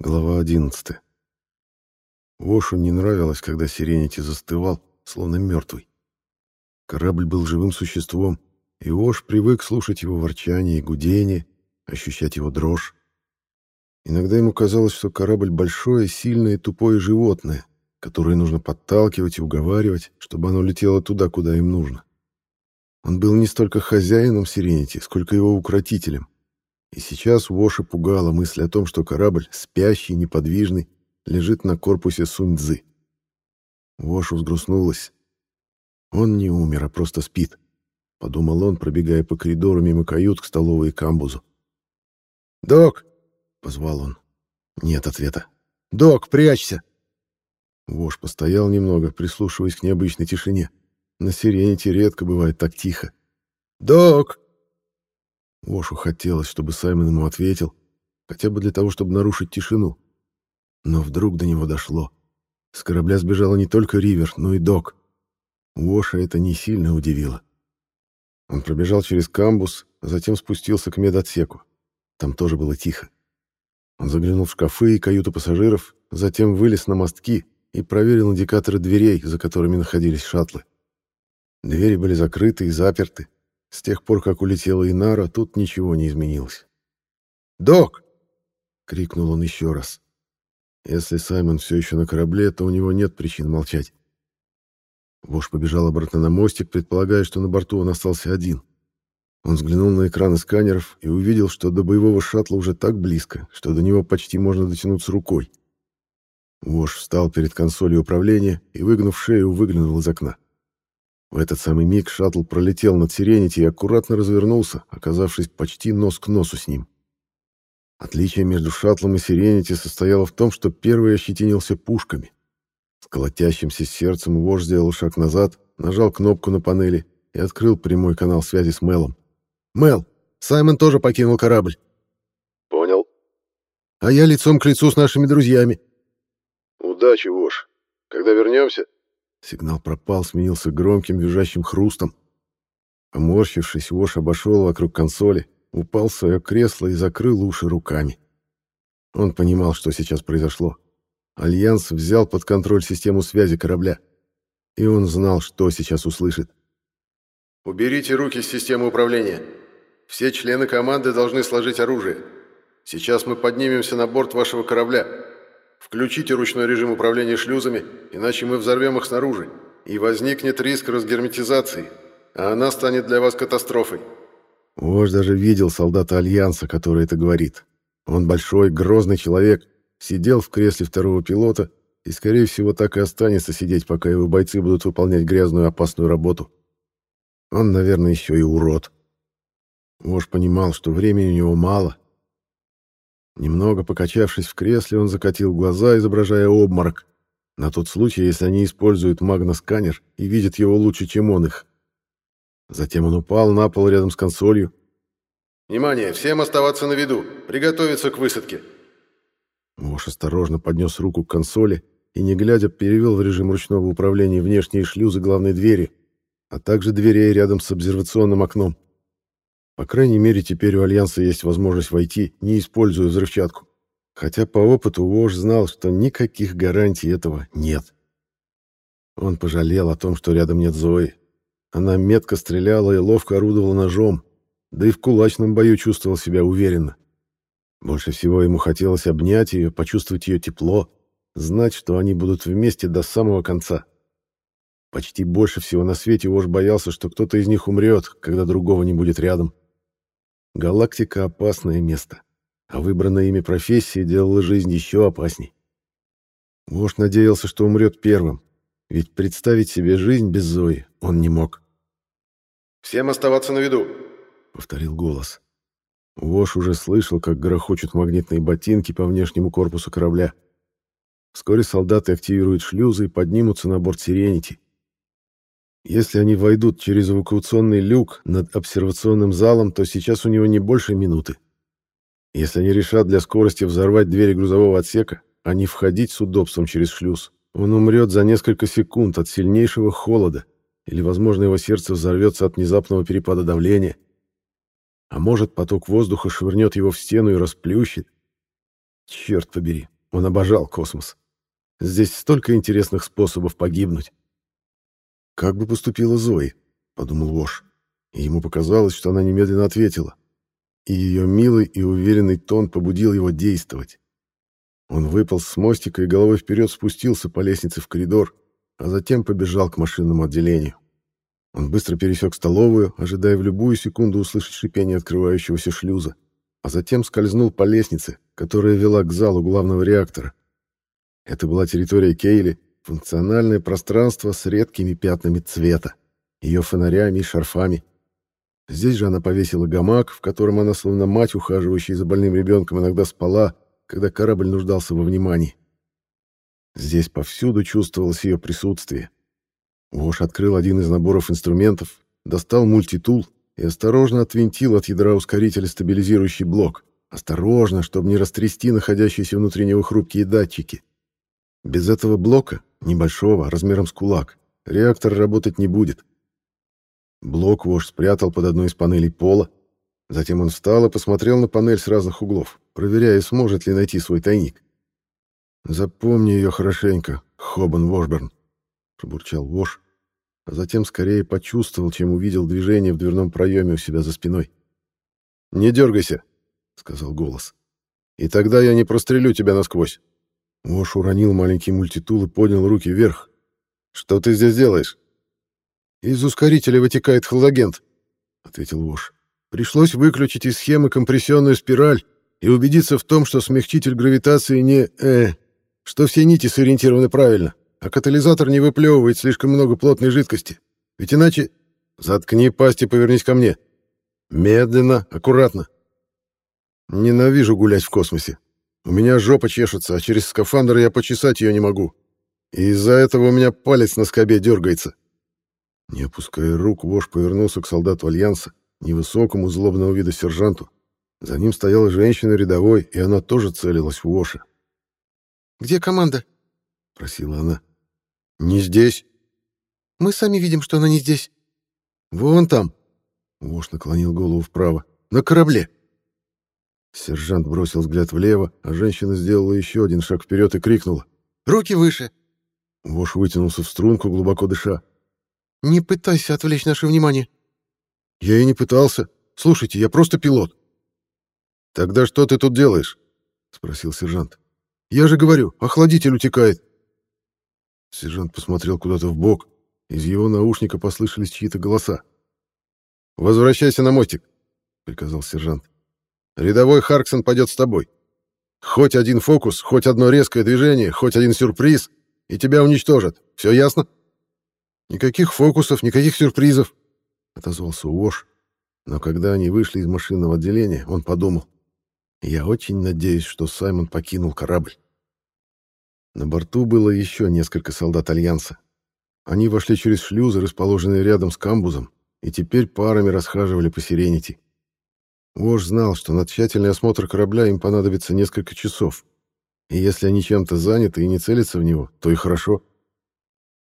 Глава 11. Вошу не нравилось, когда Сиренити застывал, словно мертвый. Корабль был живым существом, и Вош привык слушать его ворчание и гудение, ощущать его дрожь. Иногда ему казалось, что корабль большое, сильное и тупое животное, которое нужно подталкивать и уговаривать, чтобы оно летело туда, куда им нужно. Он был не столько хозяином Сиренити, сколько его укротителем. И сейчас Воша пугала мысль о том, что корабль, спящий, неподвижный, лежит на корпусе Сунь-Дзы. Вошу взгрустнулась. Он не умер, а просто спит, — подумал он, пробегая по коридору мимо кают к столовой и камбузу. «Док!» — позвал он. Нет ответа. «Док, прячься!» Вош постоял немного, прислушиваясь к необычной тишине. На Сирените редко бывает так тихо. «Док!» Вошу хотелось, чтобы Саймон ему ответил, хотя бы для того, чтобы нарушить тишину. Но вдруг до него дошло. С корабля сбежала не только Ривер, но и Док. Воша это не сильно удивило. Он пробежал через камбус, а затем спустился к медотсеку. Там тоже было тихо. Он заглянул в шкафы и каюты пассажиров, затем вылез на мостки и проверил индикаторы дверей, за которыми находились шаттлы. Двери были закрыты и заперты, с тех пор, как улетела Инара, тут ничего не изменилось. «Док!» — крикнул он еще раз. Если Саймон все еще на корабле, то у него нет причин молчать. Вош побежал обратно на мостик, предполагая, что на борту он остался один. Он взглянул на экраны сканеров и увидел, что до боевого шаттла уже так близко, что до него почти можно дотянуться рукой. Вош встал перед консолью управления и, выгнув шею, выглянул из окна. В этот самый миг шаттл пролетел над Сиренити и аккуратно развернулся, оказавшись почти нос к носу с ним. Отличие между шаттлом и Сиренити состояло в том, что первый ощетинился пушками. С колотящимся сердцем вождь сделал шаг назад, нажал кнопку на панели и открыл прямой канал связи с Мелом. «Мел, Саймон тоже покинул корабль». «Понял». «А я лицом к лицу с нашими друзьями». «Удачи, Вош. Когда вернемся?» Сигнал пропал, сменился громким визжащим хрустом. Поморщившись, Вош обошел вокруг консоли, упал в свое кресло и закрыл уши руками. Он понимал, что сейчас произошло. Альянс взял под контроль систему связи корабля. И он знал, что сейчас услышит. «Уберите руки с системы управления. Все члены команды должны сложить оружие. Сейчас мы поднимемся на борт вашего корабля. Включите ручной режим управления шлюзами, иначе мы взорвем их снаружи, и возникнет риск разгерметизации, а она станет для вас катастрофой». Вождь даже видел солдата Альянса, который это говорит. Он большой, грозный человек, сидел в кресле второго пилота и, скорее всего, так и останется сидеть, пока его бойцы будут выполнять грязную опасную работу. Он, наверное, еще и урод. Вождь понимал, что времени у него мало, Немного покачавшись в кресле, он закатил глаза, изображая обморок. На тот случай, если они используют магносканер и видят его лучше, чем он их. Затем он упал на пол рядом с консолью. «Внимание! Всем оставаться на виду! Приготовиться к высадке!» Мош осторожно поднес руку к консоли и, не глядя, перевел в режим ручного управления внешние шлюзы главной двери, а также дверей рядом с обсервационным окном. По крайней мере, теперь у Альянса есть возможность войти, не используя взрывчатку. Хотя по опыту Вож знал, что никаких гарантий этого нет. Он пожалел о том, что рядом нет Зои. Она метко стреляла и ловко орудовала ножом, да и в кулачном бою чувствовал себя уверенно. Больше всего ему хотелось обнять ее, почувствовать ее тепло, знать, что они будут вместе до самого конца. Почти больше всего на свете Вож боялся, что кто-то из них умрет, когда другого не будет рядом. Галактика — опасное место, а выбранная ими профессия делала жизнь еще опасней. Вождь надеялся, что умрет первым, ведь представить себе жизнь без Зои он не мог. «Всем оставаться на виду», — повторил голос. Вош уже слышал, как грохочут магнитные ботинки по внешнему корпусу корабля. Вскоре солдаты активируют шлюзы и поднимутся на борт Сиренити. Если они войдут через эвакуационный люк над обсервационным залом, то сейчас у него не больше минуты. Если они решат для скорости взорвать двери грузового отсека, а не входить с удобством через шлюз, он умрет за несколько секунд от сильнейшего холода, или, возможно, его сердце взорвется от внезапного перепада давления. А может, поток воздуха швырнет его в стену и расплющит. Черт побери, он обожал космос. Здесь столько интересных способов погибнуть. Как бы поступила Зои, подумал Вош. И ему показалось, что она немедленно ответила. И ее милый и уверенный тон побудил его действовать. Он выпал с мостика и головой вперед спустился по лестнице в коридор, а затем побежал к машинному отделению. Он быстро пересек столовую, ожидая в любую секунду услышать шипение открывающегося шлюза, а затем скользнул по лестнице, которая вела к залу главного реактора. Это была территория Кейли, функциональное пространство с редкими пятнами цвета, ее фонарями и шарфами. Здесь же она повесила гамак, в котором она, словно мать, ухаживающая за больным ребенком, иногда спала, когда корабль нуждался во внимании. Здесь повсюду чувствовалось ее присутствие. Вош открыл один из наборов инструментов, достал мультитул и осторожно отвинтил от ядра ускорителя стабилизирующий блок. Осторожно, чтобы не растрясти находящиеся внутри него хрупкие датчики. Без этого блока, небольшого, размером с кулак, реактор работать не будет. Блок Вош спрятал под одной из панелей пола, Затем он встал и посмотрел на панель с разных углов, проверяя, сможет ли найти свой тайник. «Запомни ее хорошенько, Хобан Вошберн», — пробурчал Вош, а затем скорее почувствовал, чем увидел движение в дверном проеме у себя за спиной. «Не дергайся», — сказал голос. «И тогда я не прострелю тебя насквозь». Вош уронил маленький мультитул и поднял руки вверх. «Что ты здесь делаешь?» «Из ускорителя вытекает хладагент», — ответил Вош. Пришлось выключить из схемы компрессионную спираль и убедиться в том, что смягчитель гравитации не... э... что все нити сориентированы правильно, а катализатор не выплевывает слишком много плотной жидкости. Ведь иначе... Заткни пасть и повернись ко мне. Медленно, аккуратно. Ненавижу гулять в космосе. У меня жопа чешется, а через скафандр я почесать ее не могу. И из-за этого у меня палец на скобе дергается. Не опуская рук, Вош повернулся к солдату Альянса невысокому злобного вида сержанту. За ним стояла женщина рядовой, и она тоже целилась в Воша. «Где команда?» — просила она. «Не здесь». «Мы сами видим, что она не здесь». «Вон там». Вош наклонил голову вправо. «На корабле». Сержант бросил взгляд влево, а женщина сделала еще один шаг вперед и крикнула. «Руки выше!» Вош вытянулся в струнку, глубоко дыша. «Не пытайся отвлечь наше внимание. Я и не пытался. Слушайте, я просто пилот. Тогда что ты тут делаешь? спросил сержант. Я же говорю, охладитель утекает. Сержант посмотрел куда-то в бок. Из его наушника послышались чьи-то голоса. Возвращайся на мостик, приказал сержант. Рядовой Харксон пойдет с тобой. Хоть один фокус, хоть одно резкое движение, хоть один сюрприз, и тебя уничтожат. Все ясно? Никаких фокусов, никаких сюрпризов, отозвался Уош, но когда они вышли из машинного отделения, он подумал, «Я очень надеюсь, что Саймон покинул корабль». На борту было еще несколько солдат Альянса. Они вошли через шлюзы, расположенные рядом с камбузом, и теперь парами расхаживали по Сиренити. Уош знал, что на тщательный осмотр корабля им понадобится несколько часов, и если они чем-то заняты и не целятся в него, то и хорошо.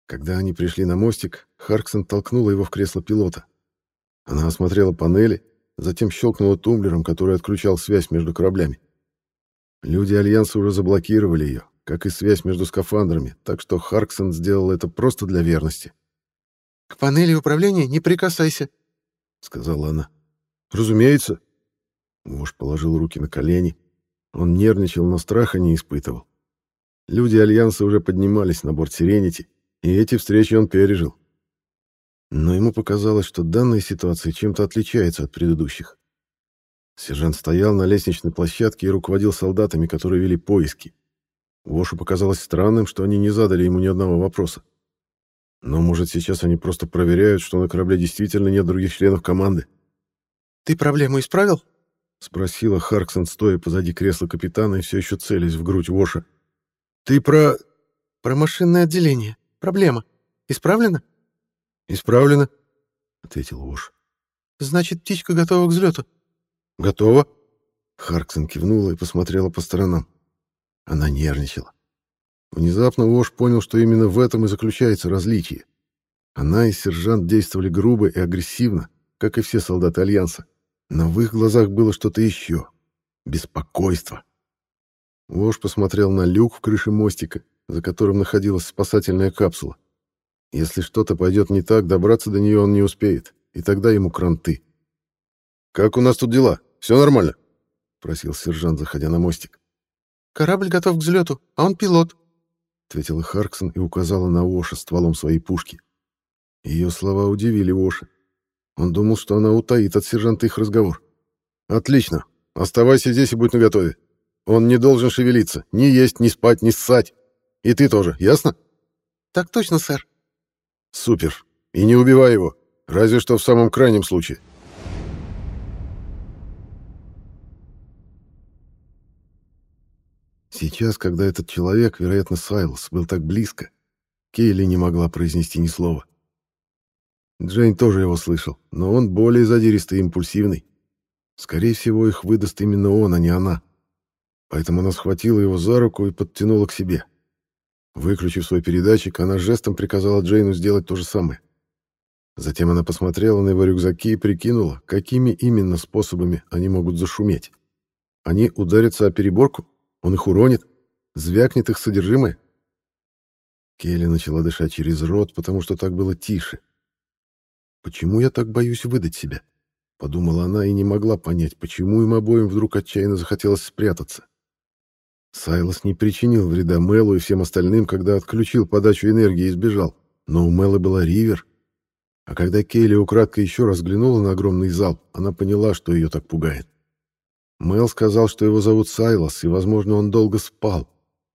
Когда они пришли на мостик, Харксон толкнула его в кресло пилота. Она осмотрела панели, затем щелкнула тумблером, который отключал связь между кораблями. Люди Альянса уже заблокировали ее, как и связь между скафандрами, так что Харксон сделал это просто для верности. «К панели управления не прикасайся», — сказала она. «Разумеется». Муж положил руки на колени. Он нервничал, но страха не испытывал. Люди Альянса уже поднимались на борт Сиренити, и эти встречи он пережил. Но ему показалось, что данная ситуация чем-то отличается от предыдущих. Сержант стоял на лестничной площадке и руководил солдатами, которые вели поиски. Вошу показалось странным, что они не задали ему ни одного вопроса. Но, может, сейчас они просто проверяют, что на корабле действительно нет других членов команды. «Ты проблему исправил?» — спросила Харксон, стоя позади кресла капитана и все еще целясь в грудь Воша. «Ты про...» «Про машинное отделение. Проблема. Исправлена?» «Исправлено», — ответил Уж. «Значит, птичка готова к взлету?» «Готова». Харксон кивнула и посмотрела по сторонам. Она нервничала. Внезапно Уж понял, что именно в этом и заключается различие. Она и сержант действовали грубо и агрессивно, как и все солдаты Альянса. Но в их глазах было что-то еще. Беспокойство. Вож посмотрел на люк в крыше мостика, за которым находилась спасательная капсула. Если что-то пойдет не так, добраться до нее он не успеет, и тогда ему кранты. «Как у нас тут дела? Все нормально?» — просил сержант, заходя на мостик. «Корабль готов к взлету, а он пилот», — ответила Харксон и указала на Оша стволом своей пушки. Ее слова удивили Оша. Он думал, что она утаит от сержанта их разговор. «Отлично. Оставайся здесь и будь наготове. Он не должен шевелиться, ни есть, ни спать, ни ссать. И ты тоже, ясно?» «Так точно, сэр». «Супер. И не убивай его, разве что в самом крайнем случае». Сейчас, когда этот человек, вероятно, Сайлос, был так близко, Кейли не могла произнести ни слова. Джейн тоже его слышал, но он более задиристый и импульсивный. Скорее всего, их выдаст именно он, а не она. Поэтому она схватила его за руку и подтянула к себе. Выключив свой передатчик, она жестом приказала Джейну сделать то же самое. Затем она посмотрела на его рюкзаки и прикинула, какими именно способами они могут зашуметь. Они ударятся о переборку, он их уронит, звякнет их содержимое. Келли начала дышать через рот, потому что так было тише. «Почему я так боюсь выдать себя?» — подумала она и не могла понять, почему им обоим вдруг отчаянно захотелось спрятаться. Сайлос не причинил вреда Мелу и всем остальным, когда отключил подачу энергии и сбежал, но у Мэла была ривер. А когда Кейли украдкой еще раз взглянула на огромный зал, она поняла, что ее так пугает. Мел сказал, что его зовут Сайлос, и, возможно, он долго спал,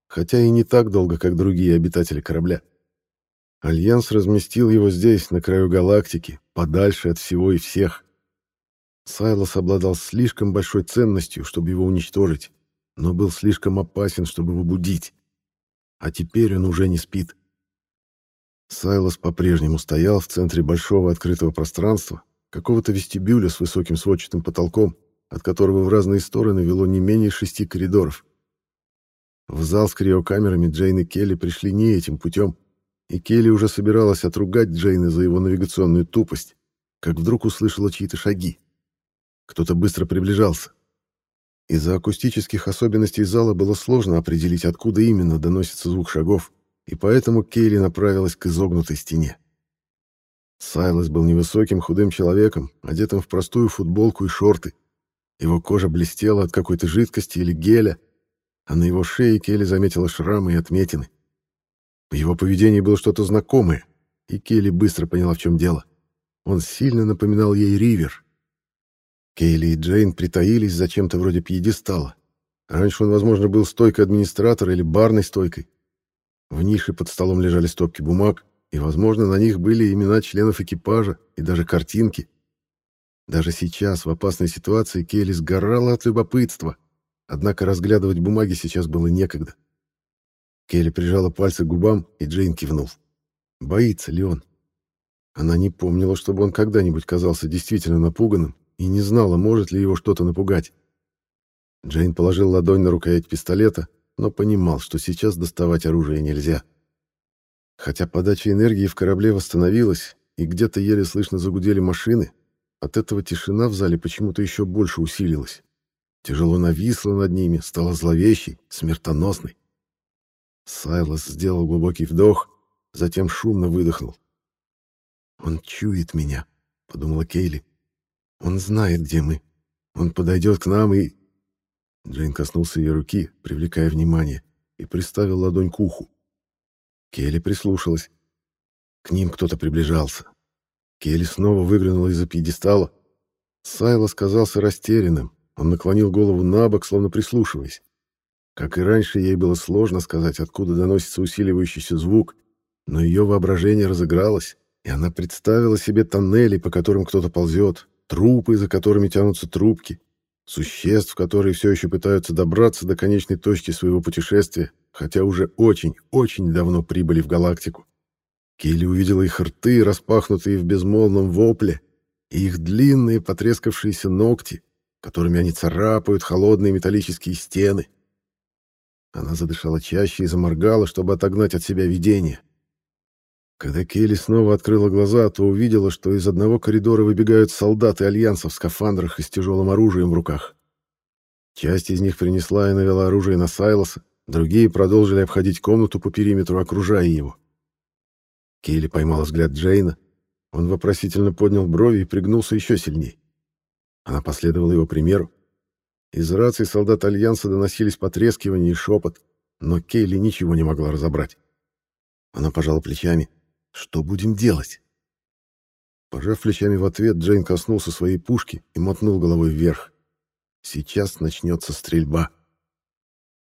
хотя и не так долго, как другие обитатели корабля. Альянс разместил его здесь, на краю галактики, подальше от всего и всех. Сайлос обладал слишком большой ценностью, чтобы его уничтожить, но был слишком опасен, чтобы его будить. А теперь он уже не спит. Сайлос по-прежнему стоял в центре большого открытого пространства, какого-то вестибюля с высоким сводчатым потолком, от которого в разные стороны вело не менее шести коридоров. В зал с криокамерами Джейн и Келли пришли не этим путем, и Келли уже собиралась отругать Джейна за его навигационную тупость, как вдруг услышала чьи-то шаги. Кто-то быстро приближался. Из-за акустических особенностей зала было сложно определить, откуда именно доносится звук шагов, и поэтому Кейли направилась к изогнутой стене. Сайлос был невысоким худым человеком, одетым в простую футболку и шорты. Его кожа блестела от какой-то жидкости или геля, а на его шее Келли заметила шрамы и отметины. В его поведении было что-то знакомое, и Келли быстро поняла, в чем дело. Он сильно напоминал ей Ривер. Кейли и Джейн притаились за чем-то вроде пьедестала. Раньше он, возможно, был стойкой администратора или барной стойкой. В нише под столом лежали стопки бумаг, и, возможно, на них были имена членов экипажа и даже картинки. Даже сейчас, в опасной ситуации, Кейли сгорала от любопытства, однако разглядывать бумаги сейчас было некогда. Келли прижала пальцы к губам, и Джейн кивнул. Боится ли он? Она не помнила, чтобы он когда-нибудь казался действительно напуганным, и не знала, может ли его что-то напугать. Джейн положил ладонь на рукоять пистолета, но понимал, что сейчас доставать оружие нельзя. Хотя подача энергии в корабле восстановилась, и где-то еле слышно загудели машины, от этого тишина в зале почему-то еще больше усилилась. Тяжело нависла над ними, стала зловещей, смертоносной. Сайлос сделал глубокий вдох, затем шумно выдохнул. «Он чует меня», — подумала Кейли. «Он знает, где мы. Он подойдет к нам и...» Джейн коснулся ее руки, привлекая внимание, и приставил ладонь к уху. Келли прислушалась. К ним кто-то приближался. Келли снова выглянула из-за пьедестала. Сайлос казался растерянным. Он наклонил голову на бок, словно прислушиваясь. Как и раньше, ей было сложно сказать, откуда доносится усиливающийся звук, но ее воображение разыгралось, и она представила себе тоннели, по которым кто-то ползет, трупы, за которыми тянутся трубки, существ, которые все еще пытаются добраться до конечной точки своего путешествия, хотя уже очень, очень давно прибыли в галактику. Келли увидела их рты, распахнутые в безмолвном вопле, и их длинные потрескавшиеся ногти, которыми они царапают холодные металлические стены — она задышала чаще и заморгала, чтобы отогнать от себя видение. Когда Келли снова открыла глаза, то увидела, что из одного коридора выбегают солдаты Альянса в скафандрах и с тяжелым оружием в руках. Часть из них принесла и навела оружие на Сайлоса, другие продолжили обходить комнату по периметру, окружая его. Кейли поймал взгляд Джейна. Он вопросительно поднял брови и пригнулся еще сильнее. Она последовала его примеру. Из рации солдат Альянса доносились потрескивания и шепот, но Кейли ничего не могла разобрать. Она пожала плечами. «Что будем делать?» Пожав плечами в ответ, Джейн коснулся своей пушки и мотнул головой вверх. «Сейчас начнется стрельба».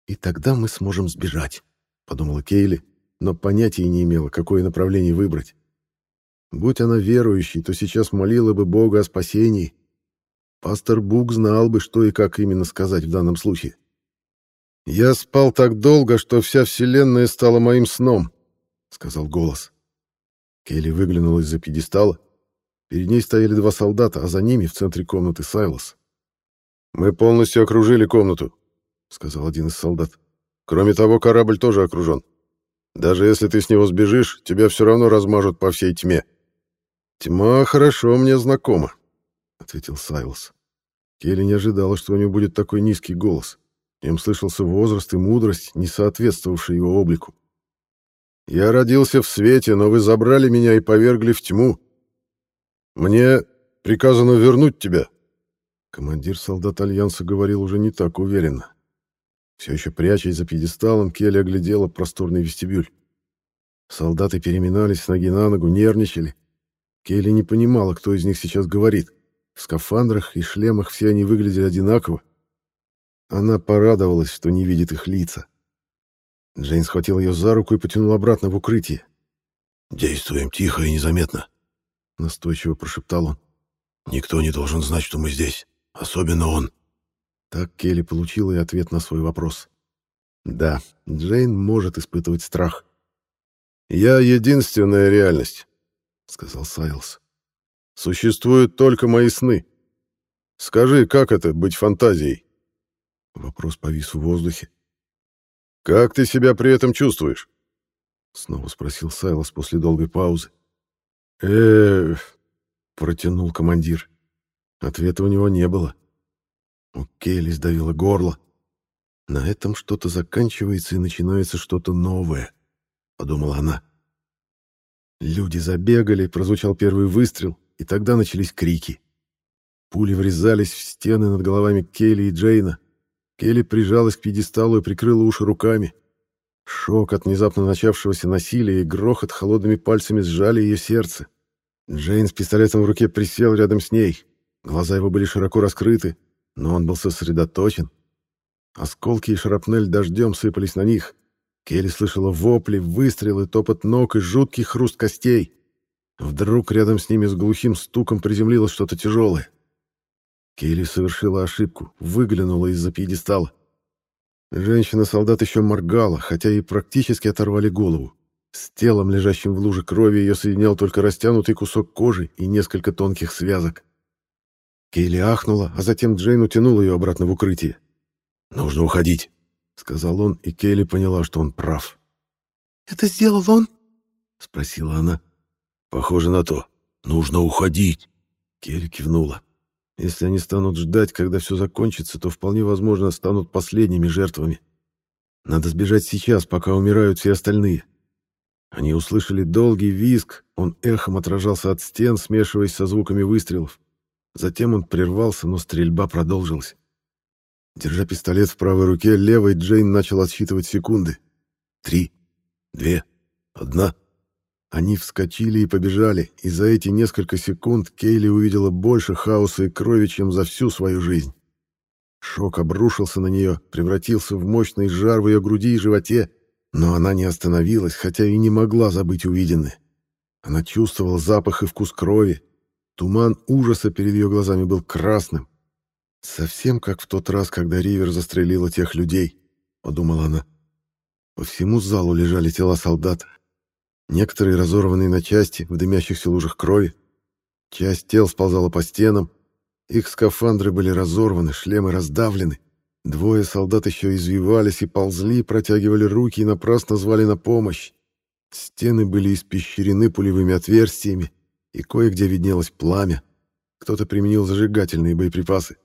«И тогда мы сможем сбежать», — подумала Кейли, но понятия не имела, какое направление выбрать. Будь она верующей, то сейчас молила бы Бога о спасении. Пастор Бук знал бы, что и как именно сказать в данном случае. «Я спал так долго, что вся вселенная стала моим сном», — сказал голос. Келли выглянула из-за пьедестала. Перед ней стояли два солдата, а за ними в центре комнаты Сайлос. «Мы полностью окружили комнату», — сказал один из солдат. «Кроме того, корабль тоже окружен. Даже если ты с него сбежишь, тебя все равно размажут по всей тьме». «Тьма хорошо мне знакома», — ответил Сайлос. Келли не ожидала, что у него будет такой низкий голос. Им слышался возраст и мудрость, не соответствовавшие его облику. «Я родился в свете, но вы забрали меня и повергли в тьму. Мне приказано вернуть тебя». Командир солдат Альянса говорил уже не так уверенно. Все еще прячась за пьедесталом, Келли оглядела просторный вестибюль. Солдаты переминались с ноги на ногу, нервничали. Келли не понимала, кто из них сейчас говорит. В скафандрах и шлемах все они выглядели одинаково, она порадовалась, что не видит их лица. Джейн схватил ее за руку и потянул обратно в укрытие. «Действуем тихо и незаметно», — настойчиво прошептал он. «Никто не должен знать, что мы здесь, особенно он». Так Келли получила и ответ на свой вопрос. Да, Джейн может испытывать страх. «Я единственная реальность», — сказал Сайлз. «Существуют только мои сны. Скажи, как это — быть фантазией?» Вопрос повис в воздухе. «Как ты себя при этом чувствуешь?» Снова спросил Сайлос после долгой паузы. э протянул командир. Ответа у него не было. У Келли сдавило горло. На этом что-то заканчивается и начинается что-то новое, подумала она. Люди забегали, прозвучал первый выстрел, и тогда начались крики. Пули врезались в стены над головами Келли и Джейна, Келли прижалась к пьедесталу и прикрыла уши руками. Шок от внезапно начавшегося насилия и грохот холодными пальцами сжали ее сердце. Джейн с пистолетом в руке присел рядом с ней. Глаза его были широко раскрыты, но он был сосредоточен. Осколки и шрапнель дождем сыпались на них. Келли слышала вопли, выстрелы, топот ног и жуткий хруст костей. Вдруг рядом с ними с глухим стуком приземлилось что-то тяжелое. Келли совершила ошибку, выглянула из-за пьедестала. Женщина-солдат еще моргала, хотя и практически оторвали голову. С телом, лежащим в луже крови, ее соединял только растянутый кусок кожи и несколько тонких связок. Кейли ахнула, а затем Джейн утянул ее обратно в укрытие. «Нужно уходить», — сказал он, и Кейли поняла, что он прав. «Это сделал он?» — спросила она. «Похоже на то. Нужно уходить». Келли кивнула. Если они станут ждать, когда все закончится, то вполне возможно станут последними жертвами. Надо сбежать сейчас, пока умирают все остальные. Они услышали долгий визг, он эхом отражался от стен, смешиваясь со звуками выстрелов. Затем он прервался, но стрельба продолжилась. Держа пистолет в правой руке, левой Джейн начал отсчитывать секунды. Три, две, одна. Они вскочили и побежали, и за эти несколько секунд Кейли увидела больше хаоса и крови, чем за всю свою жизнь. Шок обрушился на нее, превратился в мощный жар в ее груди и животе, но она не остановилась, хотя и не могла забыть увиденное. Она чувствовала запах и вкус крови. Туман ужаса перед ее глазами был красным. «Совсем как в тот раз, когда Ривер застрелила тех людей», — подумала она. По всему залу лежали тела солдат, Некоторые разорванные на части, в дымящихся лужах крови. Часть тел сползала по стенам. Их скафандры были разорваны, шлемы раздавлены. Двое солдат еще извивались и ползли, протягивали руки и напрасно звали на помощь. Стены были испещрены пулевыми отверстиями, и кое-где виднелось пламя. Кто-то применил зажигательные боеприпасы.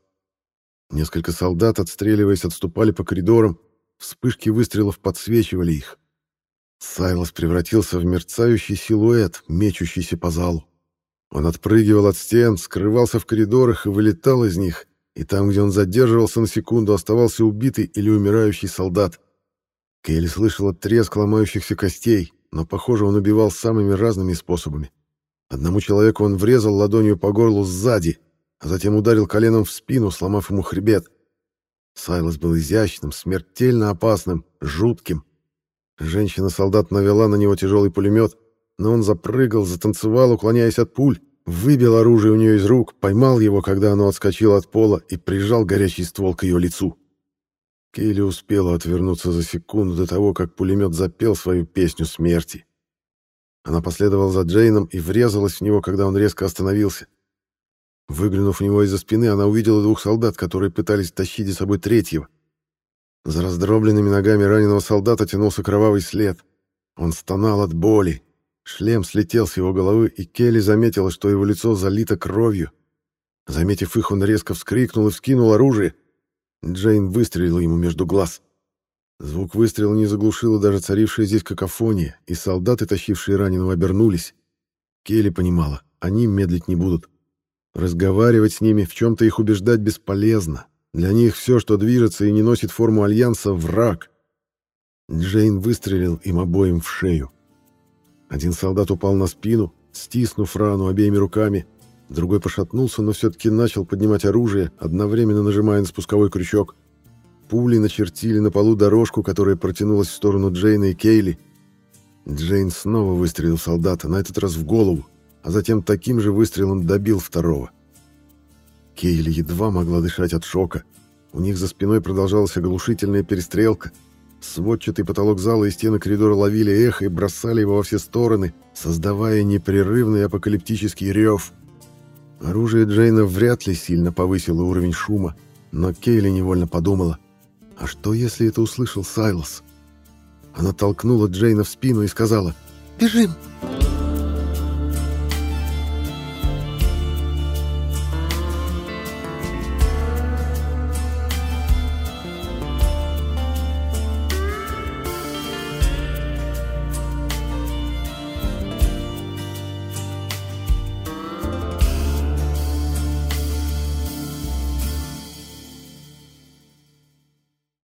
Несколько солдат, отстреливаясь, отступали по коридорам, вспышки выстрелов подсвечивали их. Сайлос превратился в мерцающий силуэт, мечущийся по залу. Он отпрыгивал от стен, скрывался в коридорах и вылетал из них, и там, где он задерживался на секунду, оставался убитый или умирающий солдат. Кейли слышала треск ломающихся костей, но, похоже, он убивал самыми разными способами. Одному человеку он врезал ладонью по горлу сзади, а затем ударил коленом в спину, сломав ему хребет. Сайлос был изящным, смертельно опасным, жутким. Женщина-солдат навела на него тяжелый пулемет, но он запрыгал, затанцевал, уклоняясь от пуль, выбил оружие у нее из рук, поймал его, когда оно отскочило от пола, и прижал горячий ствол к ее лицу. Кейли успела отвернуться за секунду до того, как пулемет запел свою песню смерти. Она последовала за Джейном и врезалась в него, когда он резко остановился. Выглянув у него из-за спины, она увидела двух солдат, которые пытались тащить за собой третьего. За раздробленными ногами раненого солдата тянулся кровавый след. Он стонал от боли. Шлем слетел с его головы, и Келли заметила, что его лицо залито кровью. Заметив их, он резко вскрикнул и вскинул оружие. Джейн выстрелила ему между глаз. Звук выстрела не заглушила даже царившая здесь какофония, и солдаты, тащившие раненого, обернулись. Келли понимала, они медлить не будут. Разговаривать с ними, в чем-то их убеждать бесполезно. Для них все, что движется и не носит форму Альянса, — враг. Джейн выстрелил им обоим в шею. Один солдат упал на спину, стиснув рану обеими руками. Другой пошатнулся, но все-таки начал поднимать оружие, одновременно нажимая на спусковой крючок. Пули начертили на полу дорожку, которая протянулась в сторону Джейна и Кейли. Джейн снова выстрелил солдата, на этот раз в голову а затем таким же выстрелом добил второго. Кейли едва могла дышать от шока. У них за спиной продолжалась оглушительная перестрелка. Сводчатый потолок зала и стены коридора ловили эхо и бросали его во все стороны, создавая непрерывный апокалиптический рев. Оружие Джейна вряд ли сильно повысило уровень шума, но Кейли невольно подумала, а что если это услышал Сайлос? Она толкнула Джейна в спину и сказала «Бежим!»